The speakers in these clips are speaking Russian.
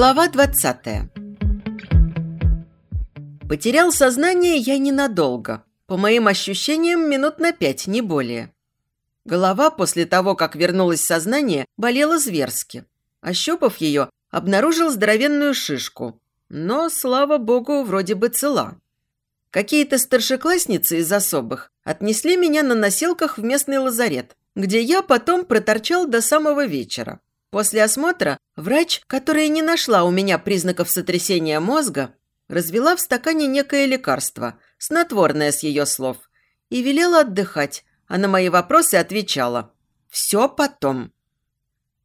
Глава 20 Потерял сознание я ненадолго. По моим ощущениям, минут на пять, не более. Голова после того, как вернулось сознание, болела зверски. Ощупав ее, обнаружил здоровенную шишку. Но, слава богу, вроде бы цела. Какие-то старшеклассницы из особых отнесли меня на носилках в местный лазарет, где я потом проторчал до самого вечера. После осмотра врач, которая не нашла у меня признаков сотрясения мозга, развела в стакане некое лекарство, снотворное с ее слов, и велела отдыхать, а на мои вопросы отвечала «Все потом».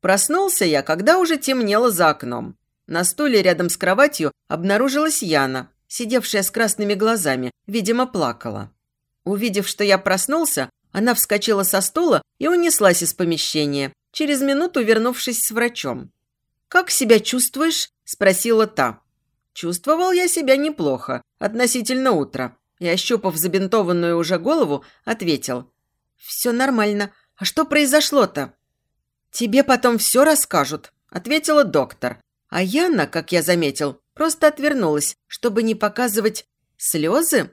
Проснулся я, когда уже темнело за окном. На стуле рядом с кроватью обнаружилась Яна, сидевшая с красными глазами, видимо, плакала. Увидев, что я проснулся, она вскочила со стула и унеслась из помещения, через минуту вернувшись с врачом. «Как себя чувствуешь?» – спросила та. Чувствовал я себя неплохо, относительно утра. И, ощупав забинтованную уже голову, ответил. «Все нормально. А что произошло-то?» «Тебе потом все расскажут», – ответила доктор. А Яна, как я заметил, просто отвернулась, чтобы не показывать слезы.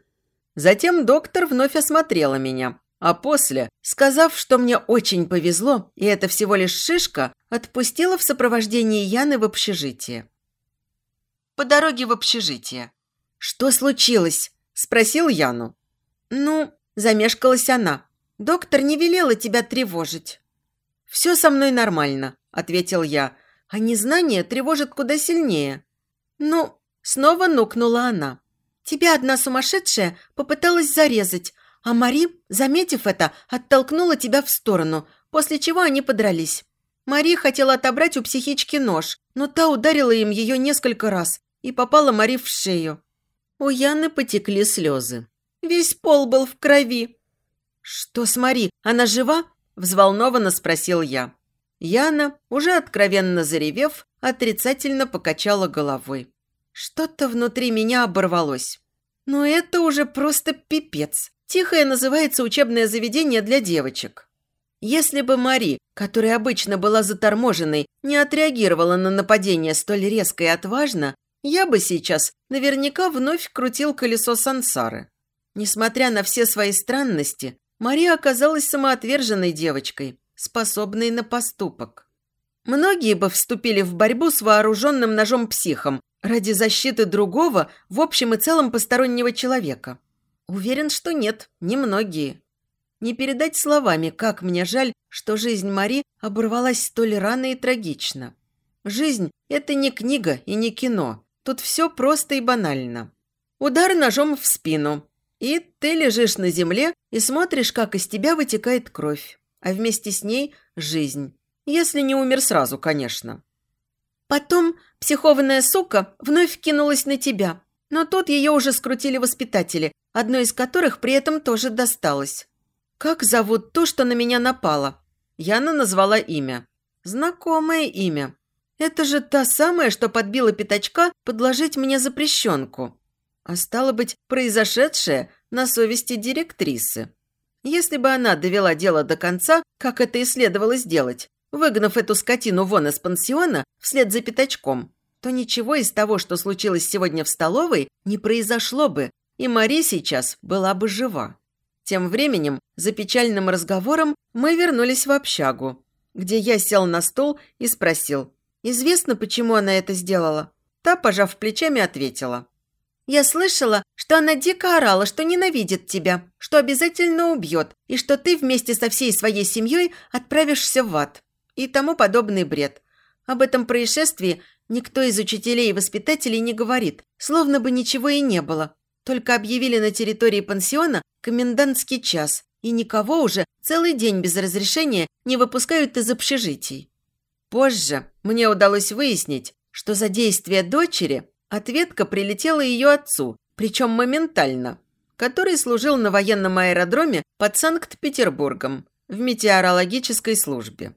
Затем доктор вновь осмотрела меня, а после, сказав, что мне очень повезло, и это всего лишь шишка, отпустила в сопровождении Яны в общежитие по дороге в общежитие. «Что случилось?» – спросил Яну. «Ну, замешкалась она. Доктор не велела тебя тревожить». «Все со мной нормально», – ответил я. «А незнание тревожит куда сильнее». «Ну, снова нукнула она. Тебя одна сумасшедшая попыталась зарезать, а Мари, заметив это, оттолкнула тебя в сторону, после чего они подрались. Мари хотела отобрать у психички нож, но та ударила им ее несколько раз и попала Мари в шею. У Яны потекли слезы. Весь пол был в крови. «Что с Мари? Она жива?» – взволнованно спросил я. Яна, уже откровенно заревев, отрицательно покачала головой. Что-то внутри меня оборвалось. Но это уже просто пипец. Тихое называется учебное заведение для девочек. Если бы Мари, которая обычно была заторможенной, не отреагировала на нападение столь резко и отважно, я бы сейчас наверняка вновь крутил колесо сансары. Несмотря на все свои странности, Мария оказалась самоотверженной девочкой, способной на поступок. Многие бы вступили в борьбу с вооруженным ножом-психом ради защиты другого, в общем и целом постороннего человека. Уверен, что нет, немногие. Не передать словами, как мне жаль, что жизнь Мари оборвалась столь рано и трагично. Жизнь – это не книга и не кино. Тут все просто и банально. Удар ножом в спину, и ты лежишь на земле и смотришь, как из тебя вытекает кровь, а вместе с ней – жизнь. Если не умер сразу, конечно. Потом психованная сука вновь кинулась на тебя, но тут ее уже скрутили воспитатели, одной из которых при этом тоже досталось. Как зовут то, что на меня напало? Яна назвала имя. Знакомое имя. Это же та самая, что подбила пятачка подложить мне запрещенку. А стало быть, произошедшее на совести директрисы. Если бы она довела дело до конца, как это и следовало сделать, выгнав эту скотину вон из пансиона вслед за пятачком, то ничего из того, что случилось сегодня в столовой, не произошло бы, и Мари сейчас была бы жива. Тем временем, за печальным разговором, мы вернулись в общагу, где я сел на стол и спросил, Известно, почему она это сделала?» Та, пожав плечами, ответила. «Я слышала, что она дико орала, что ненавидит тебя, что обязательно убьет, и что ты вместе со всей своей семьей отправишься в ад. И тому подобный бред. Об этом происшествии никто из учителей и воспитателей не говорит, словно бы ничего и не было. Только объявили на территории пансиона комендантский час, и никого уже целый день без разрешения не выпускают из общежитий. Позже мне удалось выяснить, что за действие дочери ответка прилетела ее отцу, причем моментально, который служил на военном аэродроме под Санкт-Петербургом в метеорологической службе.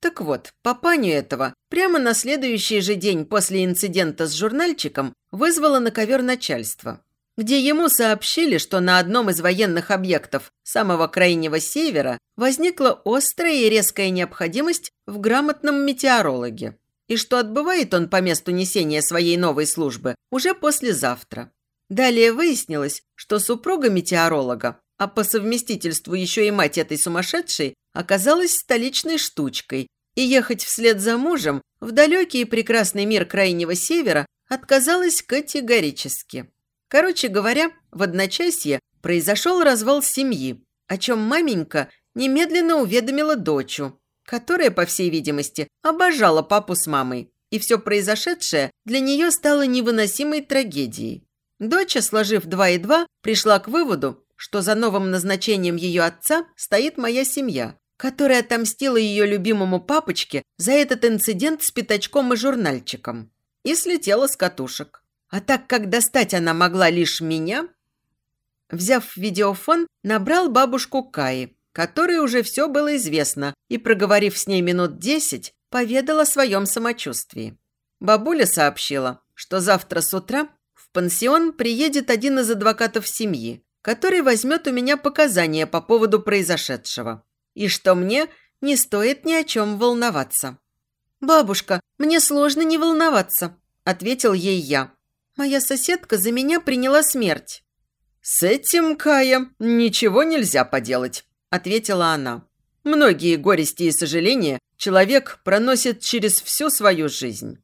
Так вот, папаню этого прямо на следующий же день после инцидента с журнальчиком вызвало на ковер начальство, где ему сообщили, что на одном из военных объектов самого крайнего севера возникла острая и резкая необходимость в грамотном метеорологе. и что отбывает он по месту несения своей новой службы уже послезавтра. Далее выяснилось, что супруга метеоролога, а по совместительству еще и мать этой сумасшедшей, оказалась столичной штучкой, и ехать вслед за мужем в далекий и прекрасный мир Крайнего Севера отказалась категорически. Короче говоря, в одночасье произошел развал семьи, о чем маменька немедленно уведомила дочу, которая, по всей видимости, обожала папу с мамой, и все произошедшее для нее стало невыносимой трагедией. Доча, сложив два и два, пришла к выводу, что за новым назначением ее отца стоит моя семья, которая отомстила ее любимому папочке за этот инцидент с пятачком и журнальчиком. И слетела с катушек. А так как достать она могла лишь меня... Взяв видеофон, набрал бабушку Каи, которой уже все было известно, и, проговорив с ней минут десять, поведал о своем самочувствии. Бабуля сообщила, что завтра с утра в пансион приедет один из адвокатов семьи, который возьмет у меня показания по поводу произошедшего и что мне не стоит ни о чем волноваться. «Бабушка, мне сложно не волноваться», – ответил ей я. «Моя соседка за меня приняла смерть». «С этим, Кая, ничего нельзя поделать», – ответила она. «Многие горести и сожаления человек проносит через всю свою жизнь».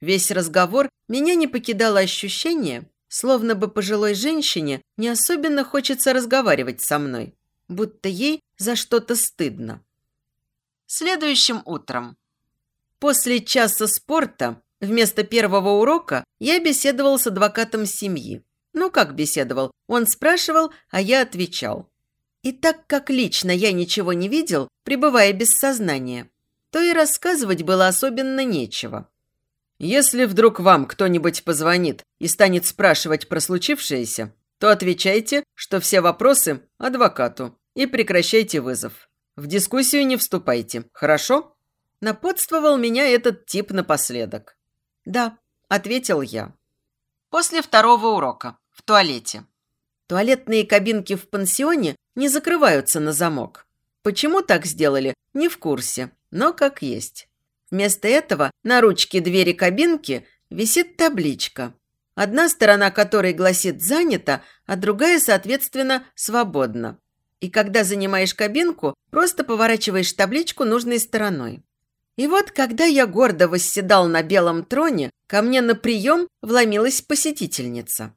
Весь разговор меня не покидало ощущение, словно бы пожилой женщине не особенно хочется разговаривать со мной будто ей за что-то стыдно. Следующим утром. После часа спорта вместо первого урока я беседовал с адвокатом семьи. Ну, как беседовал? Он спрашивал, а я отвечал. И так как лично я ничего не видел, пребывая без сознания, то и рассказывать было особенно нечего. Если вдруг вам кто-нибудь позвонит и станет спрашивать про случившееся, то отвечайте, что все вопросы адвокату и прекращайте вызов. В дискуссию не вступайте, хорошо?» Напутствовал меня этот тип напоследок. «Да», – ответил я. После второго урока. В туалете. Туалетные кабинки в пансионе не закрываются на замок. Почему так сделали, не в курсе, но как есть. Вместо этого на ручке двери кабинки висит табличка одна сторона которой гласит «занято», а другая, соответственно, «свободно». И когда занимаешь кабинку, просто поворачиваешь табличку нужной стороной. И вот, когда я гордо восседал на белом троне, ко мне на прием вломилась посетительница.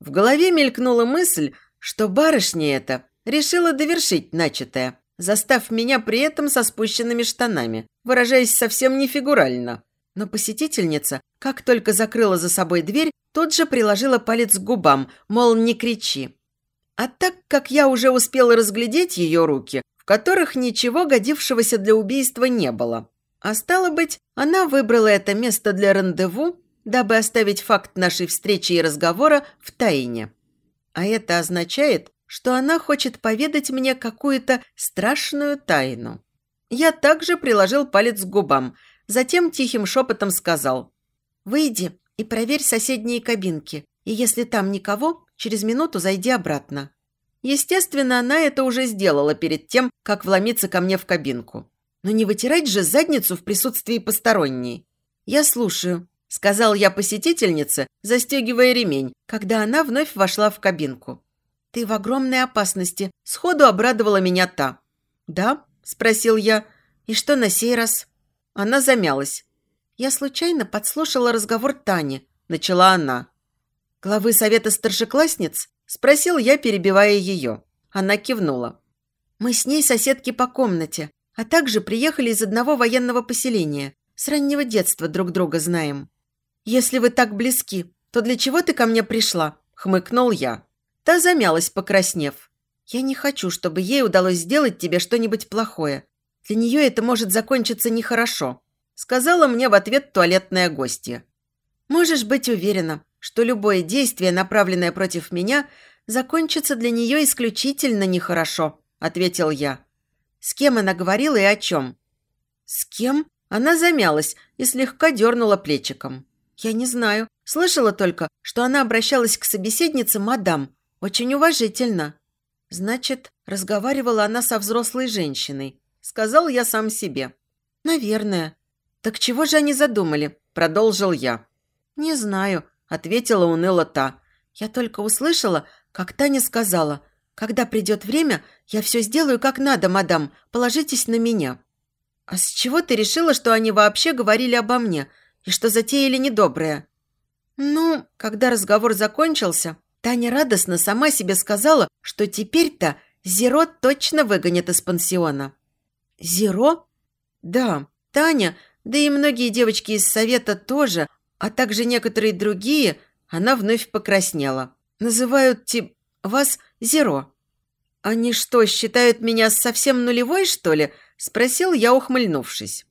В голове мелькнула мысль, что барышня эта решила довершить начатое, застав меня при этом со спущенными штанами, выражаясь совсем не фигурально. Но посетительница, как только закрыла за собой дверь, тут же приложила палец к губам, мол, не кричи. А так как я уже успела разглядеть ее руки, в которых ничего годившегося для убийства не было. А стало быть, она выбрала это место для рандеву, дабы оставить факт нашей встречи и разговора в тайне. А это означает, что она хочет поведать мне какую-то страшную тайну. Я также приложил палец к губам, затем тихим шепотом сказал «Выйди и проверь соседние кабинки, и если там никого, через минуту зайди обратно». Естественно, она это уже сделала перед тем, как вломиться ко мне в кабинку. Но не вытирать же задницу в присутствии посторонней. «Я слушаю», – сказал я посетительнице, застегивая ремень, когда она вновь вошла в кабинку. «Ты в огромной опасности», – сходу обрадовала меня та. «Да?» – спросил я. «И что на сей раз?» Она замялась. «Я случайно подслушала разговор Тани», – начала она. «Главы совета старшеклассниц?» – спросил я, перебивая ее. Она кивнула. «Мы с ней соседки по комнате, а также приехали из одного военного поселения. С раннего детства друг друга знаем. Если вы так близки, то для чего ты ко мне пришла?» – хмыкнул я. Та замялась, покраснев. «Я не хочу, чтобы ей удалось сделать тебе что-нибудь плохое. Для нее это может закончиться нехорошо сказала мне в ответ туалетная гостья. «Можешь быть уверена, что любое действие, направленное против меня, закончится для нее исключительно нехорошо», – ответил я. «С кем она говорила и о чем?» «С кем?» Она замялась и слегка дернула плечиком. «Я не знаю. Слышала только, что она обращалась к собеседнице мадам. Очень уважительно». «Значит, разговаривала она со взрослой женщиной», – сказал я сам себе. «Наверное. «Так чего же они задумали?» – продолжил я. «Не знаю», – ответила уныло та. «Я только услышала, как Таня сказала. Когда придет время, я все сделаю как надо, мадам. Положитесь на меня». «А с чего ты решила, что они вообще говорили обо мне и что затеяли недоброе?» «Ну, когда разговор закончился, Таня радостно сама себе сказала, что теперь-то Зеро точно выгонят из пансиона». «Зеро?» «Да, Таня, да и многие девочки из совета тоже, а также некоторые другие, она вновь покраснела. Называют тип вас Зеро». «Они что, считают меня совсем нулевой, что ли?» – спросил я, ухмыльнувшись.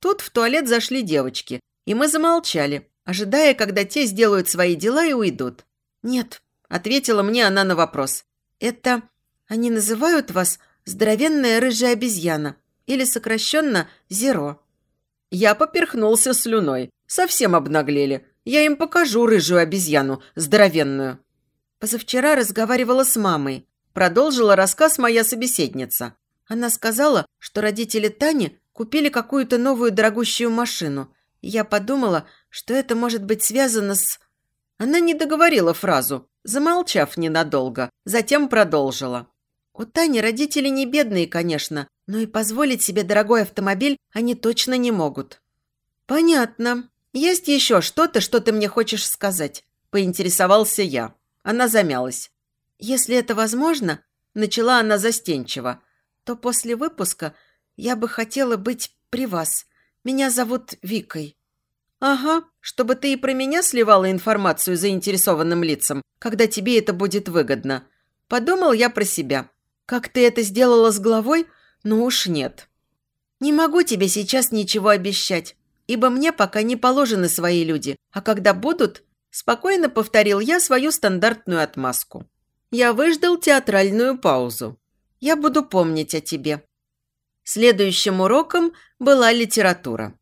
Тут в туалет зашли девочки, и мы замолчали, ожидая, когда те сделают свои дела и уйдут. «Нет», – ответила мне она на вопрос. «Это... Они называют вас здоровенная рыжая обезьяна или сокращенно Зеро». Я поперхнулся слюной. Совсем обнаглели. Я им покажу рыжую обезьяну, здоровенную. Позавчера разговаривала с мамой. Продолжила рассказ моя собеседница. Она сказала, что родители Тани купили какую-то новую дорогущую машину. Я подумала, что это может быть связано с... Она не договорила фразу, замолчав ненадолго, затем продолжила. У Тани родители не бедные, конечно, но и позволить себе дорогой автомобиль они точно не могут. Понятно. Есть еще что-то, что ты мне хочешь сказать? Поинтересовался я. Она замялась. Если это возможно, начала она застенчиво, то после выпуска я бы хотела быть при вас. Меня зовут Викой». «Ага, чтобы ты и про меня сливала информацию заинтересованным лицам, когда тебе это будет выгодно. Подумал я про себя. Как ты это сделала с головой? Ну уж нет». «Не могу тебе сейчас ничего обещать, ибо мне пока не положены свои люди, а когда будут...» Спокойно повторил я свою стандартную отмазку. Я выждал театральную паузу. Я буду помнить о тебе». Следующим уроком была литература.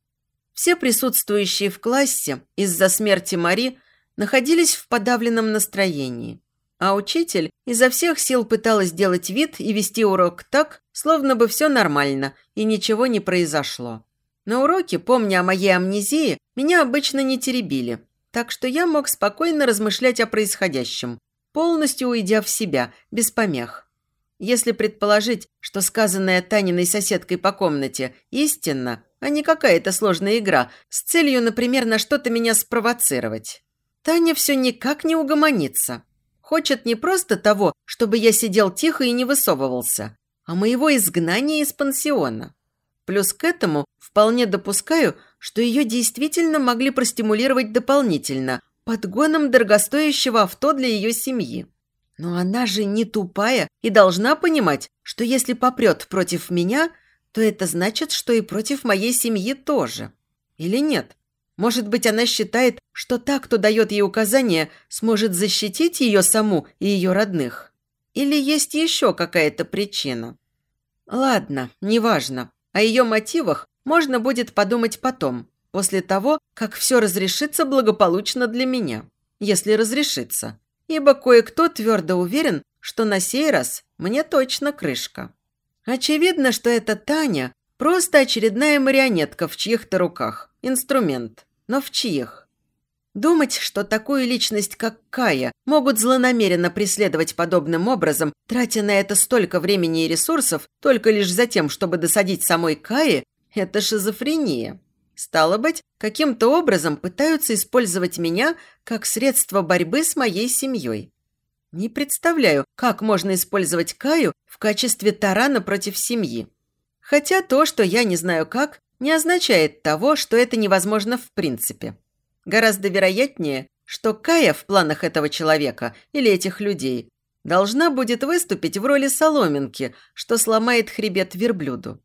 Все присутствующие в классе из-за смерти Мари находились в подавленном настроении, а учитель изо всех сил пыталась делать вид и вести урок так, словно бы все нормально и ничего не произошло. На уроке, помня о моей амнезии, меня обычно не теребили, так что я мог спокойно размышлять о происходящем, полностью уйдя в себя, без помех. Если предположить, что сказанное Таниной соседкой по комнате истинно, а не какая-то сложная игра с целью, например, на что-то меня спровоцировать. Таня все никак не угомонится. Хочет не просто того, чтобы я сидел тихо и не высовывался, а моего изгнания из пансиона. Плюс к этому вполне допускаю, что ее действительно могли простимулировать дополнительно подгоном дорогостоящего авто для ее семьи. Но она же не тупая и должна понимать, что если попрет против меня, то это значит, что и против моей семьи тоже. Или нет? Может быть, она считает, что та, кто дает ей указания, сможет защитить ее саму и ее родных? Или есть еще какая-то причина? Ладно, неважно. О ее мотивах можно будет подумать потом, после того, как все разрешится благополучно для меня. Если разрешится ибо кое-кто твердо уверен, что на сей раз мне точно крышка. Очевидно, что эта Таня – просто очередная марионетка в чьих-то руках, инструмент. Но в чьих? Думать, что такую личность, как Кая, могут злонамеренно преследовать подобным образом, тратя на это столько времени и ресурсов, только лишь за тем, чтобы досадить самой Кае – это шизофрения. Стало быть, каким-то образом пытаются использовать меня как средство борьбы с моей семьей. Не представляю, как можно использовать Каю в качестве тарана против семьи. Хотя то, что я не знаю как, не означает того, что это невозможно в принципе. Гораздо вероятнее, что Кая в планах этого человека или этих людей должна будет выступить в роли соломинки, что сломает хребет верблюду.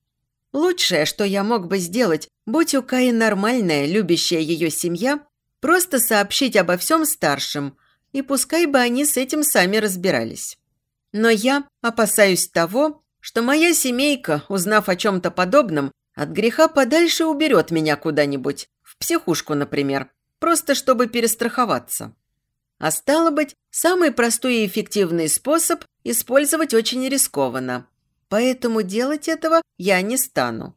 Лучшее, что я мог бы сделать, будь у Каи нормальная, любящая ее семья, просто сообщить обо всем старшим, и пускай бы они с этим сами разбирались. Но я опасаюсь того, что моя семейка, узнав о чем-то подобном, от греха подальше уберет меня куда-нибудь, в психушку, например, просто чтобы перестраховаться. А стало быть, самый простой и эффективный способ использовать очень рискованно – поэтому делать этого я не стану.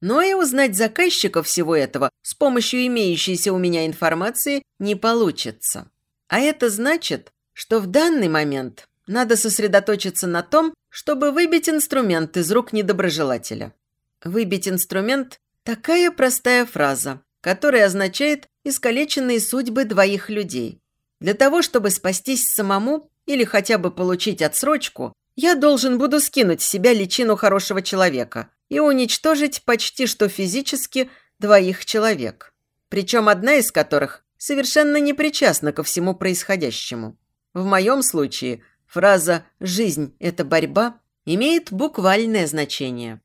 Но и узнать заказчика всего этого с помощью имеющейся у меня информации не получится. А это значит, что в данный момент надо сосредоточиться на том, чтобы выбить инструмент из рук недоброжелателя. Выбить инструмент – такая простая фраза, которая означает искалеченные судьбы двоих людей. Для того, чтобы спастись самому или хотя бы получить отсрочку, я должен буду скинуть с себя личину хорошего человека и уничтожить почти что физически двоих человек. Причем одна из которых совершенно не причастна ко всему происходящему. В моем случае фраза «жизнь – это борьба» имеет буквальное значение.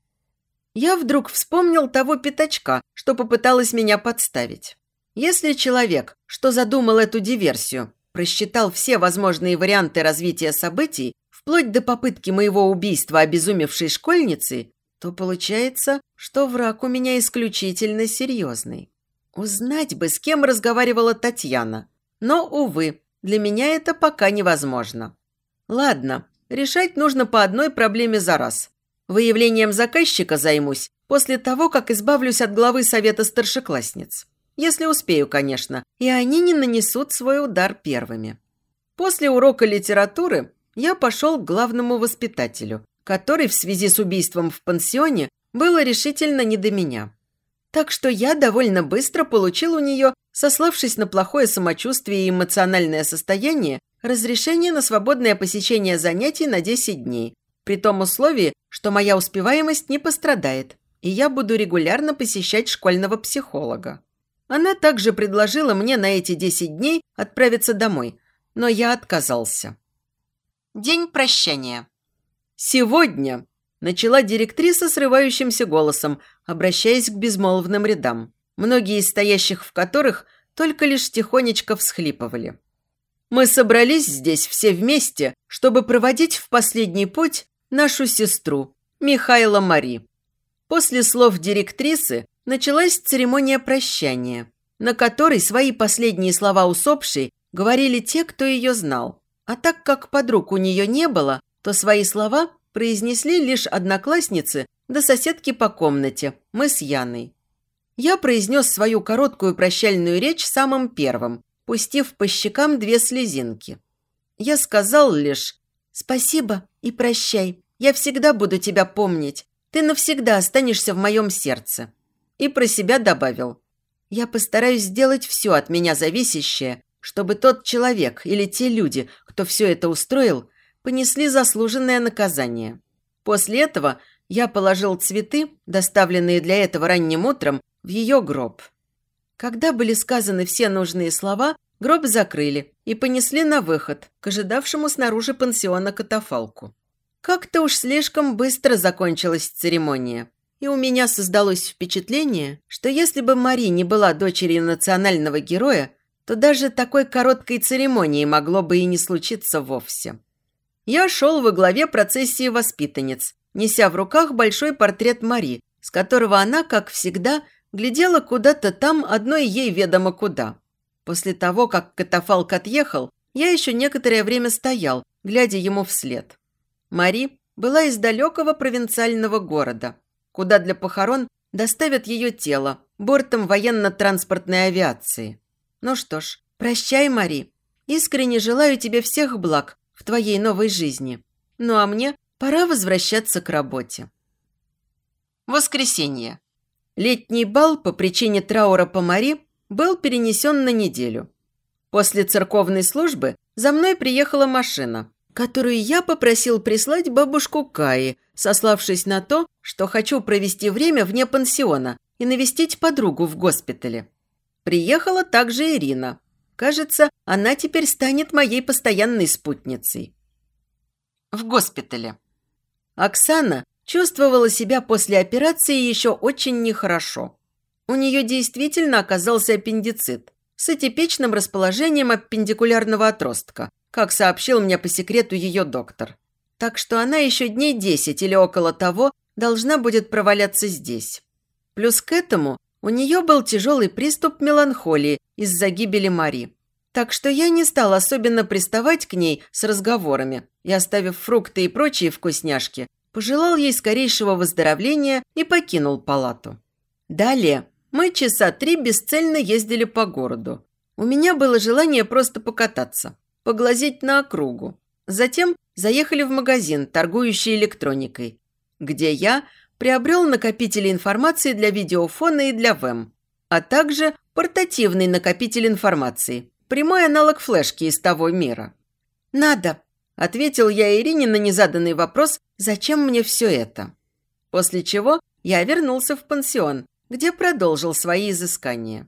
Я вдруг вспомнил того пятачка, что попыталась меня подставить. Если человек, что задумал эту диверсию, просчитал все возможные варианты развития событий, вплоть до попытки моего убийства обезумевшей школьницы, то получается, что враг у меня исключительно серьезный. Узнать бы, с кем разговаривала Татьяна. Но, увы, для меня это пока невозможно. Ладно, решать нужно по одной проблеме за раз. Выявлением заказчика займусь после того, как избавлюсь от главы совета старшеклассниц. Если успею, конечно, и они не нанесут свой удар первыми. После урока литературы я пошел к главному воспитателю, который в связи с убийством в пансионе было решительно не до меня. Так что я довольно быстро получил у нее, сославшись на плохое самочувствие и эмоциональное состояние, разрешение на свободное посещение занятий на 10 дней, при том условии, что моя успеваемость не пострадает, и я буду регулярно посещать школьного психолога. Она также предложила мне на эти 10 дней отправиться домой, но я отказался. День прощания. «Сегодня», – начала директриса срывающимся голосом, обращаясь к безмолвным рядам, многие из стоящих в которых только лишь тихонечко всхлипывали. «Мы собрались здесь все вместе, чтобы проводить в последний путь нашу сестру, Михайла Мари». После слов директрисы началась церемония прощания, на которой свои последние слова усопшей говорили те, кто ее знал. А так как подруг у нее не было, то свои слова произнесли лишь одноклассницы да соседки по комнате, мы с Яной. Я произнес свою короткую прощальную речь самым первым, пустив по щекам две слезинки. Я сказал лишь «Спасибо и прощай, я всегда буду тебя помнить, ты навсегда останешься в моем сердце» и про себя добавил. «Я постараюсь сделать все от меня зависящее, чтобы тот человек или те люди, кто все это устроил, понесли заслуженное наказание. После этого я положил цветы, доставленные для этого ранним утром, в ее гроб. Когда были сказаны все нужные слова, гроб закрыли и понесли на выход к ожидавшему снаружи пансиона катафалку. Как-то уж слишком быстро закончилась церемония и у меня создалось впечатление, что если бы Мари не была дочерью национального героя, то даже такой короткой церемонии могло бы и не случиться вовсе. Я шел во главе процессии воспитанниц, неся в руках большой портрет Мари, с которого она, как всегда, глядела куда-то там, одной ей ведомо куда. После того, как катафалк отъехал, я еще некоторое время стоял, глядя ему вслед. Мари была из далекого провинциального города – куда для похорон доставят ее тело бортом военно-транспортной авиации. Ну что ж, прощай, Мари. Искренне желаю тебе всех благ в твоей новой жизни. Ну а мне пора возвращаться к работе. Воскресенье. Летний бал по причине траура по Мари был перенесен на неделю. После церковной службы за мной приехала машина, которую я попросил прислать бабушку Каи, сославшись на то, что хочу провести время вне пансиона и навестить подругу в госпитале. Приехала также Ирина. Кажется, она теперь станет моей постоянной спутницей. В госпитале. Оксана чувствовала себя после операции еще очень нехорошо. У нее действительно оказался аппендицит с атипичным расположением аппендикулярного отростка – как сообщил мне по секрету ее доктор. Так что она еще дней десять или около того должна будет проваляться здесь. Плюс к этому у нее был тяжелый приступ меланхолии из-за гибели Мари. Так что я не стал особенно приставать к ней с разговорами и, оставив фрукты и прочие вкусняшки, пожелал ей скорейшего выздоровления и покинул палату. Далее мы часа три бесцельно ездили по городу. У меня было желание просто покататься, поглазеть на округу. Затем заехали в магазин, торгующий электроникой, где я приобрел накопители информации для видеофона и для ВЭМ, а также портативный накопитель информации, прямой аналог флешки из того мира. «Надо», – ответил я Ирине на незаданный вопрос, «зачем мне все это?» После чего я вернулся в пансион, где продолжил свои изыскания.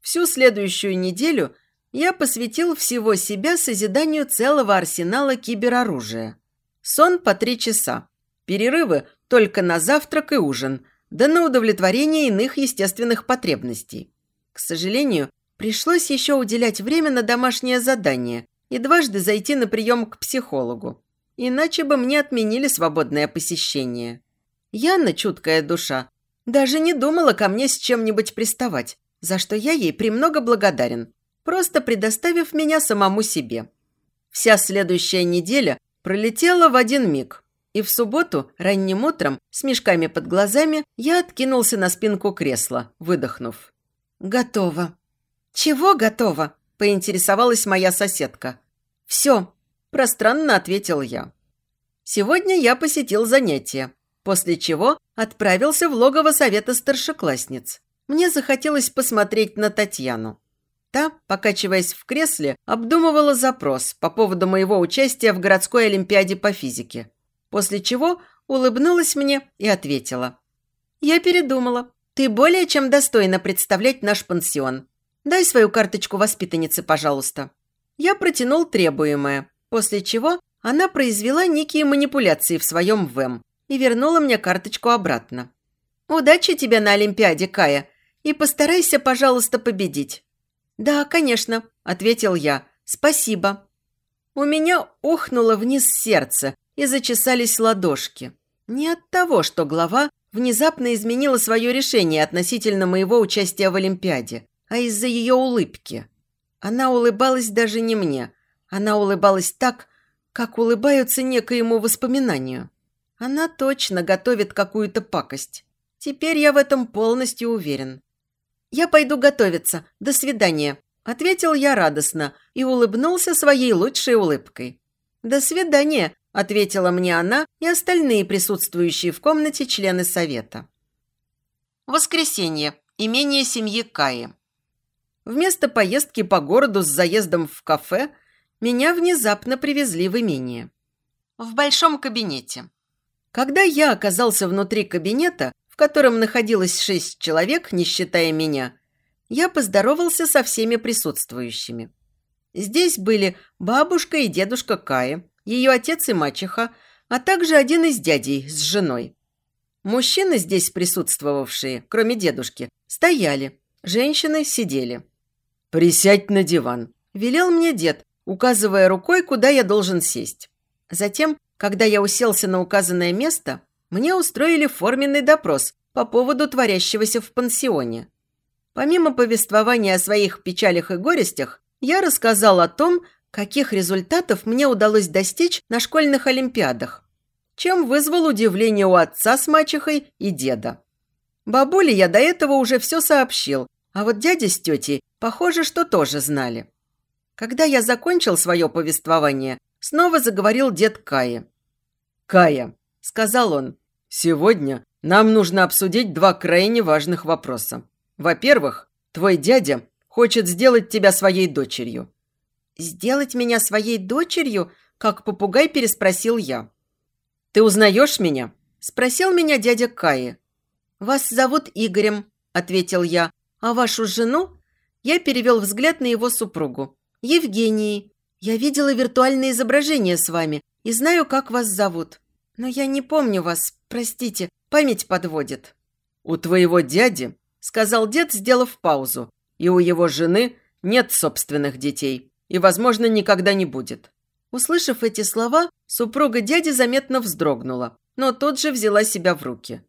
Всю следующую неделю я посвятил всего себя созиданию целого арсенала кибероружия. Сон по три часа, перерывы только на завтрак и ужин, да на удовлетворение иных естественных потребностей. К сожалению, пришлось еще уделять время на домашнее задание и дважды зайти на прием к психологу. Иначе бы мне отменили свободное посещение. Яна, чуткая душа, даже не думала ко мне с чем-нибудь приставать, за что я ей премного благодарен, просто предоставив меня самому себе. Вся следующая неделя пролетела в один миг, и в субботу, ранним утром, с мешками под глазами, я откинулся на спинку кресла, выдохнув. «Готово». «Чего готово?» – поинтересовалась моя соседка. «Все», – пространно ответил я. Сегодня я посетил занятия, после чего отправился в логово совета старшеклассниц. Мне захотелось посмотреть на Татьяну. Та, покачиваясь в кресле, обдумывала запрос по поводу моего участия в городской олимпиаде по физике. После чего улыбнулась мне и ответила. «Я передумала. Ты более чем достойна представлять наш пансион. Дай свою карточку воспитанницы, пожалуйста». Я протянул требуемое, после чего она произвела некие манипуляции в своем ВЭМ и вернула мне карточку обратно. «Удачи тебе на Олимпиаде, Кая, и постарайся, пожалуйста, победить». «Да, конечно», – ответил я. «Спасибо». У меня ухнуло вниз сердце и зачесались ладошки. Не от того, что глава внезапно изменила свое решение относительно моего участия в Олимпиаде, а из-за ее улыбки. Она улыбалась даже не мне. Она улыбалась так, как улыбаются некоему воспоминанию. Она точно готовит какую-то пакость. Теперь я в этом полностью уверен. «Я пойду готовиться. До свидания», – ответил я радостно и улыбнулся своей лучшей улыбкой. «До свидания», – ответила мне она и остальные присутствующие в комнате члены совета. Воскресенье. Имение семьи Каи. Вместо поездки по городу с заездом в кафе меня внезапно привезли в имение. В большом кабинете. Когда я оказался внутри кабинета, в котором находилось шесть человек, не считая меня, я поздоровался со всеми присутствующими. Здесь были бабушка и дедушка Каи, ее отец и мачеха, а также один из дядей с женой. Мужчины здесь присутствовавшие, кроме дедушки, стояли, женщины сидели. «Присядь на диван», – велел мне дед, указывая рукой, куда я должен сесть. Затем когда я уселся на указанное место, мне устроили форменный допрос по поводу творящегося в пансионе. Помимо повествования о своих печалях и горестях, я рассказал о том, каких результатов мне удалось достичь на школьных олимпиадах, чем вызвал удивление у отца с мачехой и деда. Бабуле я до этого уже все сообщил, а вот дядя с тетей, похоже, что тоже знали. Когда я закончил свое повествование, снова заговорил дед Каи. «Кая», – сказал он, – «сегодня нам нужно обсудить два крайне важных вопроса. Во-первых, твой дядя хочет сделать тебя своей дочерью». «Сделать меня своей дочерью?» – как попугай переспросил я. «Ты узнаешь меня?» – спросил меня дядя Каи. «Вас зовут Игорем», – ответил я. «А вашу жену?» Я перевел взгляд на его супругу. «Евгении. Я видела виртуальное изображение с вами и знаю, как вас зовут. Но я не помню вас, простите, память подводит». «У твоего дяди», – сказал дед, сделав паузу, «и у его жены нет собственных детей, и, возможно, никогда не будет». Услышав эти слова, супруга дяди заметно вздрогнула, но тут же взяла себя в руки.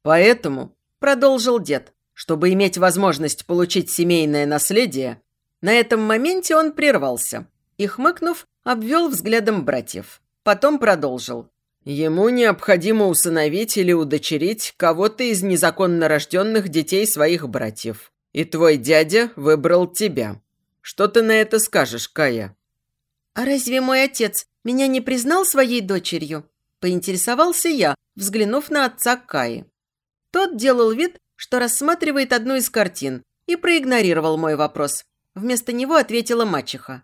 «Поэтому», – продолжил дед, «чтобы иметь возможность получить семейное наследие, на этом моменте он прервался и, хмыкнув, обвел взглядом братьев. Потом продолжил. Ему необходимо усыновить или удочерить кого-то из незаконно рожденных детей своих братьев. И твой дядя выбрал тебя. Что ты на это скажешь, Кая?» «А разве мой отец меня не признал своей дочерью?» Поинтересовался я, взглянув на отца Каи. Тот делал вид, что рассматривает одну из картин, и проигнорировал мой вопрос. Вместо него ответила мачеха.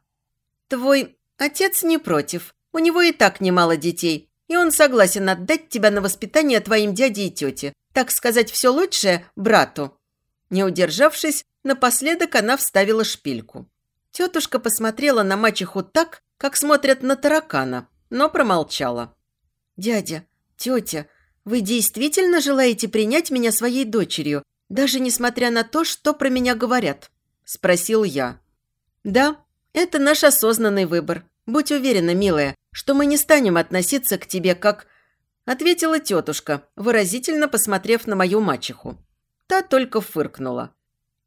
«Твой отец не против. У него и так немало детей, и он согласен отдать тебя на воспитание твоим дяде и тете. Так сказать, все лучшее брату». Не удержавшись, напоследок она вставила шпильку. Тетушка посмотрела на мачеху так, как смотрят на таракана, но промолчала. «Дядя, тетя, вы действительно желаете принять меня своей дочерью, даже несмотря на то, что про меня говорят?» – спросил я. «Да, это наш осознанный выбор. Будь уверена, милая, что мы не станем относиться к тебе как...» Ответила тетушка, выразительно посмотрев на мою мачеху. Та только фыркнула.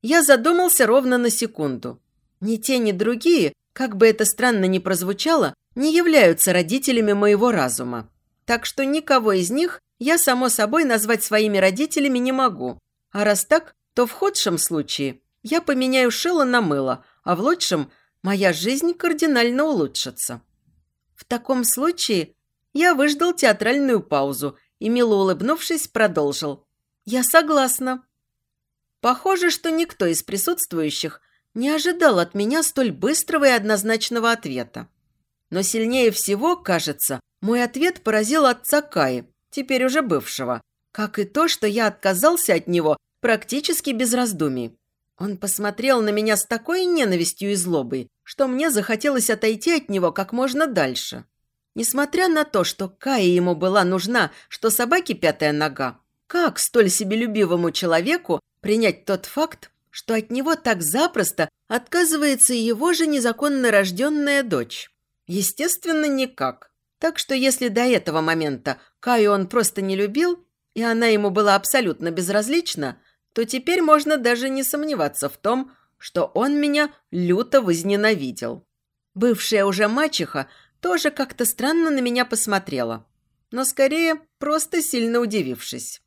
Я задумался ровно на секунду. Ни те, ни другие, как бы это странно ни прозвучало, не являются родителями моего разума. Так что никого из них я, само собой, назвать своими родителями не могу. А раз так, то в худшем случае я поменяю шило на мыло, а в лучшем моя жизнь кардинально улучшится. В таком случае я выждал театральную паузу и, мило улыбнувшись, продолжил. «Я согласна». Похоже, что никто из присутствующих не ожидал от меня столь быстрого и однозначного ответа. Но сильнее всего, кажется, мой ответ поразил отца Каи, теперь уже бывшего, как и то, что я отказался от него практически без раздумий. Он посмотрел на меня с такой ненавистью и злобой, что мне захотелось отойти от него как можно дальше. Несмотря на то, что Кае ему была нужна, что собаке пятая нога, как столь себелюбивому человеку принять тот факт, что от него так запросто отказывается его же незаконно рожденная дочь? Естественно, никак. Так что если до этого момента Каю он просто не любил, и она ему была абсолютно безразлична, то теперь можно даже не сомневаться в том, что он меня люто возненавидел. Бывшая уже мачеха тоже как-то странно на меня посмотрела, но скорее просто сильно удивившись.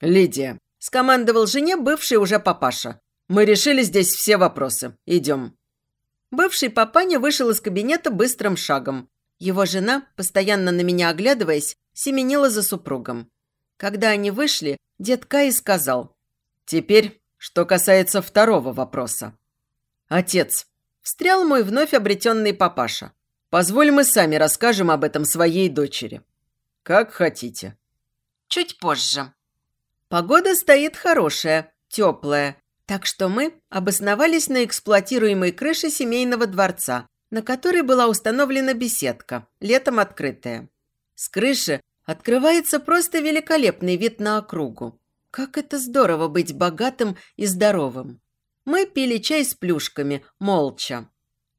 «Лидия», – скомандовал жене бывший уже папаша. «Мы решили здесь все вопросы. Идем». Бывший папаня вышел из кабинета быстрым шагом. Его жена, постоянно на меня оглядываясь, семенила за супругом. Когда они вышли, дед Кай сказал, «Теперь что касается второго вопроса. Отец, встрял мой вновь обретенный папаша. Позволь мы сами расскажем об этом своей дочери. Как хотите. Чуть позже. Погода стоит хорошая, теплая, так что мы обосновались на эксплуатируемой крыше семейного дворца, на которой была установлена беседка, летом открытая. С крыши открывается просто великолепный вид на округу. Как это здорово быть богатым и здоровым. Мы пили чай с плюшками, молча.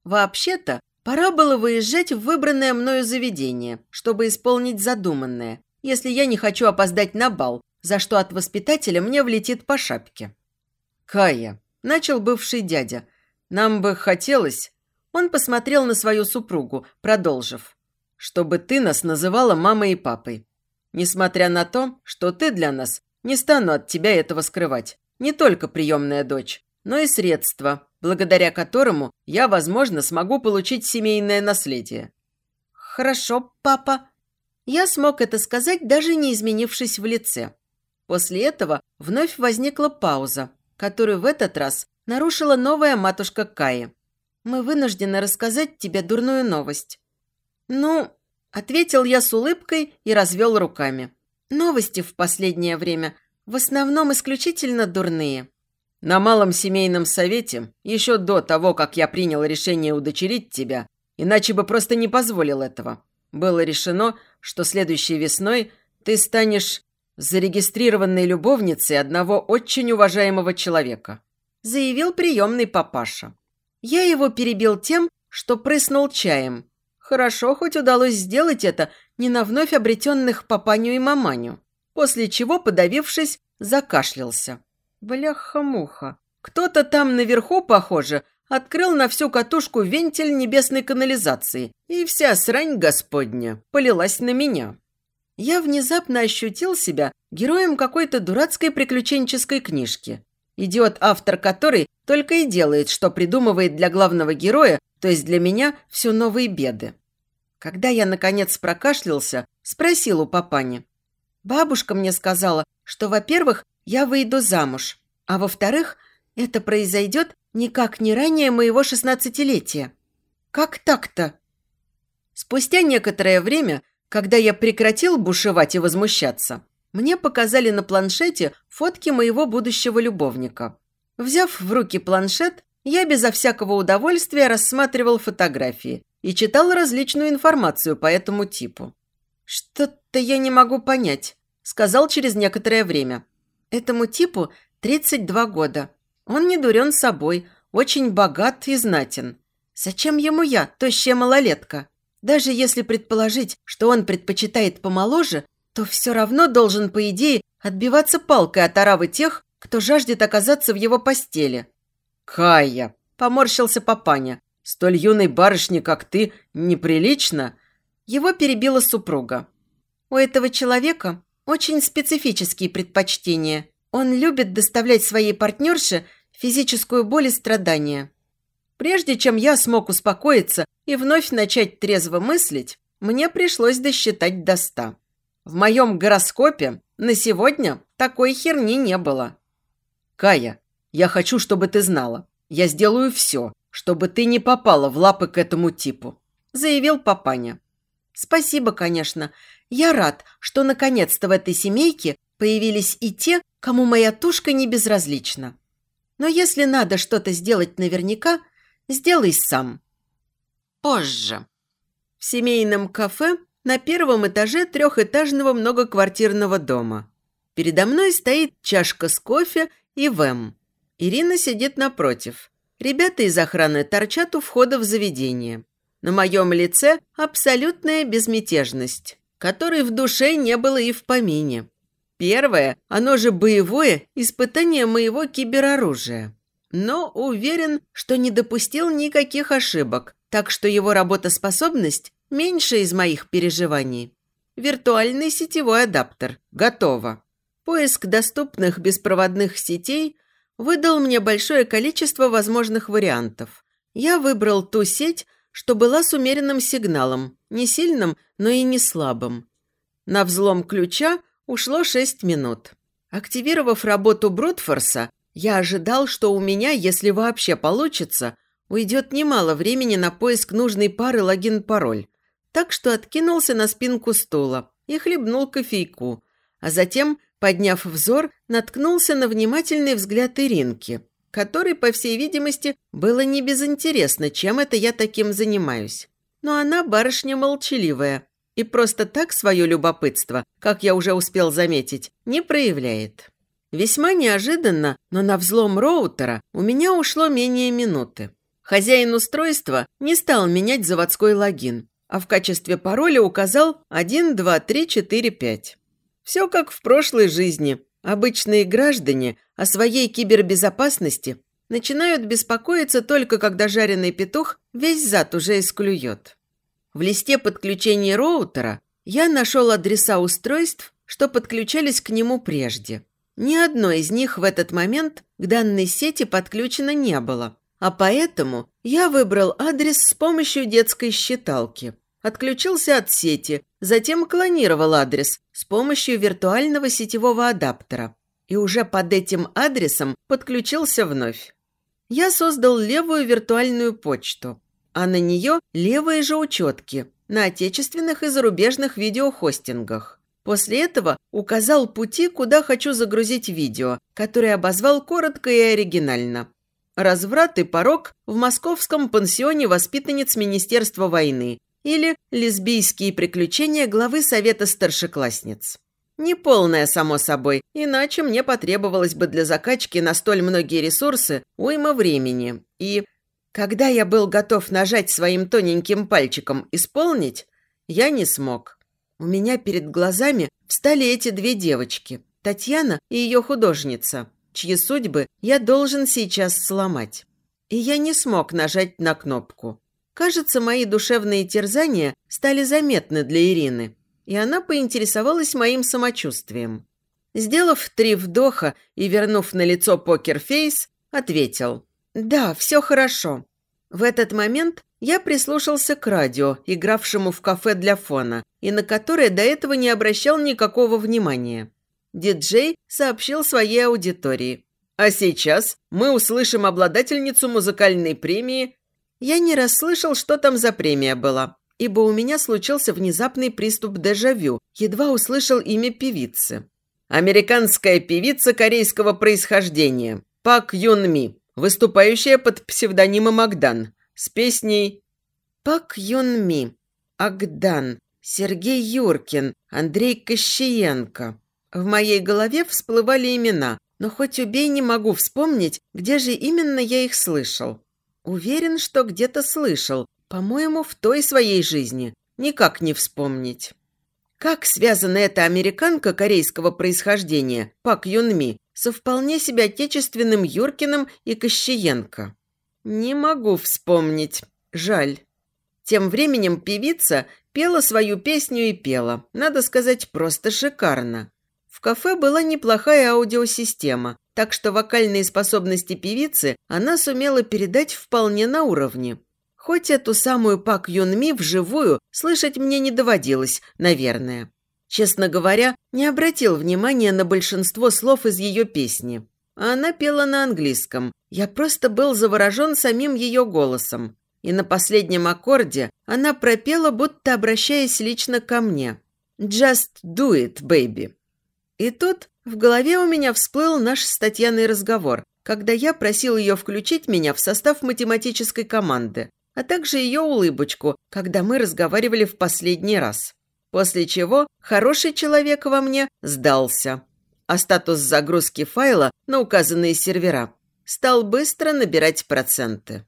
Вообще-то, пора было выезжать в выбранное мною заведение, чтобы исполнить задуманное, если я не хочу опоздать на бал, за что от воспитателя мне влетит по шапке. «Кая», – начал бывший дядя, – «нам бы хотелось...» Он посмотрел на свою супругу, продолжив. «Чтобы ты нас называла мамой и папой. Несмотря на то, что ты для нас не стану от тебя этого скрывать. Не только приемная дочь, но и средства, благодаря которому я, возможно, смогу получить семейное наследие». «Хорошо, папа». Я смог это сказать, даже не изменившись в лице. После этого вновь возникла пауза, которую в этот раз нарушила новая матушка Каи. «Мы вынуждены рассказать тебе дурную новость». «Ну...» – ответил я с улыбкой и развел руками. Новости в последнее время в основном исключительно дурные. На малом семейном совете, еще до того, как я принял решение удочерить тебя, иначе бы просто не позволил этого, было решено, что следующей весной ты станешь зарегистрированной любовницей одного очень уважаемого человека», заявил приемный папаша. Я его перебил тем, что прыснул чаем. Хорошо, хоть удалось сделать это не на вновь обретенных папаню и маманю, после чего, подавившись, закашлялся. Бляха-муха. Кто-то там наверху, похоже, открыл на всю катушку вентиль небесной канализации, и вся срань господня полилась на меня. я внезапно ощутил себя героем какой-то дурацкой приключенческой книжки. Идиот-автор которой только и делает, что придумывает для главного героя, то есть для меня, все новые беды. Когда я, наконец, прокашлялся, спросил у папани. Бабушка мне сказала, что, во-первых, я выйду замуж, а во-вторых, это произойдет никак не ранее моего шестнадцатилетия. Как так-то? Спустя некоторое время, когда я прекратил бушевать и возмущаться, мне показали на планшете фотки моего будущего любовника. Взяв в руки планшет, я безо всякого удовольствия рассматривал фотографии и читал различную информацию по этому типу. «Что-то я не могу понять», – сказал через некоторое время. «Этому типу 32 года. Он не дурен собой, очень богат и знатен. Зачем ему я, тощая малолетка? Даже если предположить, что он предпочитает помоложе, то все равно должен, по идее, отбиваться палкой от оравы тех, кто жаждет оказаться в его постели. «Кая!» – поморщился папаня. «Столь юной барышне, как ты, неприлично?» Его перебила супруга. «У этого человека очень специфические предпочтения. Он любит доставлять своей партнерше физическую боль и страдания. Прежде чем я смог успокоиться и вновь начать трезво мыслить, мне пришлось досчитать до ста. В моем гороскопе на сегодня такой херни не было. «Кая, я хочу, чтобы ты знала. Я сделаю все, чтобы ты не попала в лапы к этому типу», заявил папаня. «Спасибо, конечно. Я рад, что наконец-то в этой семейке появились и те, кому моя тушка не безразлична. Но если надо что-то сделать наверняка, сделай сам. Позже. В семейном кафе на первом этаже трехэтажного многоквартирного дома. Передо мной стоит чашка с кофе и Вэм. Ирина сидит напротив. Ребята из охраны торчат у входа в заведение. На моем лице абсолютная безмятежность, которой в душе не было и в помине. Первое, оно же боевое, испытание моего кибероружия. Но уверен, что не допустил никаких ошибок, так что его работоспособность меньше из моих переживаний. Виртуальный сетевой адаптер. Готово. Поиск доступных беспроводных сетей выдал мне большое количество возможных вариантов. Я выбрал ту сеть, что была с умеренным сигналом, не сильным, но и не слабым. На взлом ключа ушло 6 минут. Активировав работу Брутфорса, я ожидал, что у меня, если вообще получится, уйдет немало времени на поиск нужной пары логин-пароль. Так что откинулся на спинку стула и хлебнул кофейку, а затем, подняв взор, наткнулся на внимательный взгляд Иринки – которой, по всей видимости, было не безинтересно, чем это я таким занимаюсь. Но она барышня молчаливая и просто так свое любопытство, как я уже успел заметить, не проявляет. Весьма неожиданно, но на взлом роутера у меня ушло менее минуты. Хозяин устройства не стал менять заводской логин, а в качестве пароля указал 1, 2, 3, 4, 5. Все как в прошлой жизни, Обычные граждане о своей кибербезопасности начинают беспокоиться только когда жареный петух весь зад уже исклюет. В листе подключения роутера я нашел адреса устройств, что подключались к нему прежде. Ни одно из них в этот момент к данной сети подключено не было, а поэтому я выбрал адрес с помощью детской считалки. Отключился от сети, затем клонировал адрес с помощью виртуального сетевого адаптера и уже под этим адресом подключился вновь. Я создал левую виртуальную почту, а на нее левые же учетки на отечественных и зарубежных видеохостингах. После этого указал пути, куда хочу загрузить видео, которое обозвал коротко и оригинально. «Разврат и порог в московском пансионе воспитанниц Министерства войны» или «Лесбийские приключения главы Совета старшеклассниц». Неполная, само собой, иначе мне потребовалось бы для закачки на столь многие ресурсы уйма времени. И когда я был готов нажать своим тоненьким пальчиком «исполнить», я не смог. У меня перед глазами встали эти две девочки, Татьяна и ее художница, чьи судьбы я должен сейчас сломать. И я не смог нажать на кнопку. Кажется, мои душевные терзания стали заметны для Ирины. и она поинтересовалась моим самочувствием. Сделав три вдоха и вернув на лицо покерфейс, ответил «Да, все хорошо». В этот момент я прислушался к радио, игравшему в кафе для фона, и на которое до этого не обращал никакого внимания. Диджей сообщил своей аудитории. «А сейчас мы услышим обладательницу музыкальной премии». Я не расслышал, что там за премия была, ибо у меня случился внезапный приступ дежавю, едва услышал имя певицы. Американская певица корейского происхождения Пак Юн Ми, выступающая под псевдонимом Агдан, с песней «Пак Юн Ми», «Агдан», Сергей Юркин, Андрей Кощиенко. В моей голове всплывали имена, но хоть убей не могу вспомнить, где же именно я их слышал. Уверен, что где-то слышал, по-моему, в той своей жизни. Никак не вспомнить. Как связана эта американка корейского происхождения, Пак Юн Ми, со вполне себе отечественным Юркиным и Кощиенко? Не могу вспомнить. Жаль. Тем временем певица пела свою песню и пела. Надо сказать, просто шикарно. В кафе была неплохая аудиосистема, так что вокальные способности певицы она сумела передать вполне на уровне. Хоть эту самую Пак Юн Ми вживую слышать мне не доводилось, наверное. Честно говоря, не обратил внимания на большинство слов из ее песни. А она пела на английском. Я просто был заворожен самим ее голосом. И на последнем аккорде она пропела, будто обращаясь лично ко мне. «Just do it, baby». И тут в голове у меня всплыл наш с Татьяной разговор, когда я просил ее включить меня в состав математической команды, а также ее улыбочку, когда мы разговаривали в последний раз. После чего хороший человек во мне сдался, а статус загрузки файла на указанные сервера стал быстро набирать проценты.